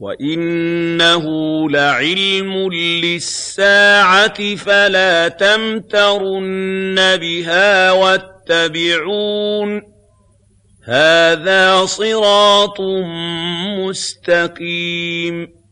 وَإِنَّهُ لَعِلْمٌ لِّلسَّاعَةِ فَلَا تَمْتَرُنَّ بِهَا وَاتَّبِعُونِ ۚ هَٰذَا صِرَاطٌ مُّسْتَقِيمٌ